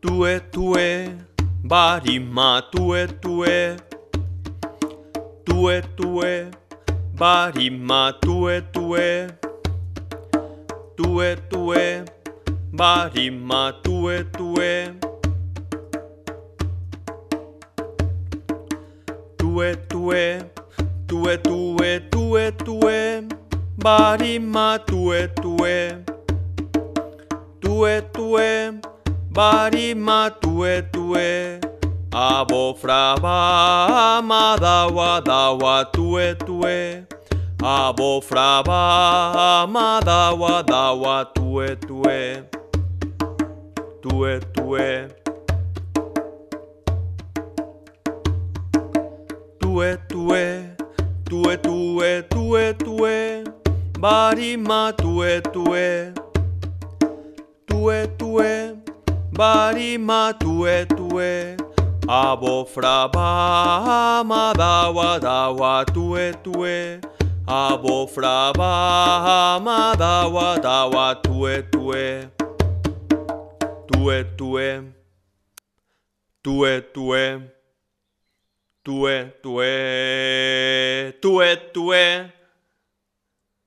Tue tue, barima tue tue. Tue tue, barima tue tue. Tue tue, barima tue tue. Tue tue, tue tue tue tue. Barima tue tue. Tue tue, barima tue tue. Abo fraba madawa dawa tue tue. Abo fraba madawa dawa tue tue. Tue tue. Tue tue. Tue tue tue tue. Barima tue tue. Tue tue. Barima tue tue. Abo fraba madawa dawa tue tue. Abo fraba madawa dawa tue tue. Tue tue. Tue tue. Tue tue. Tue tue.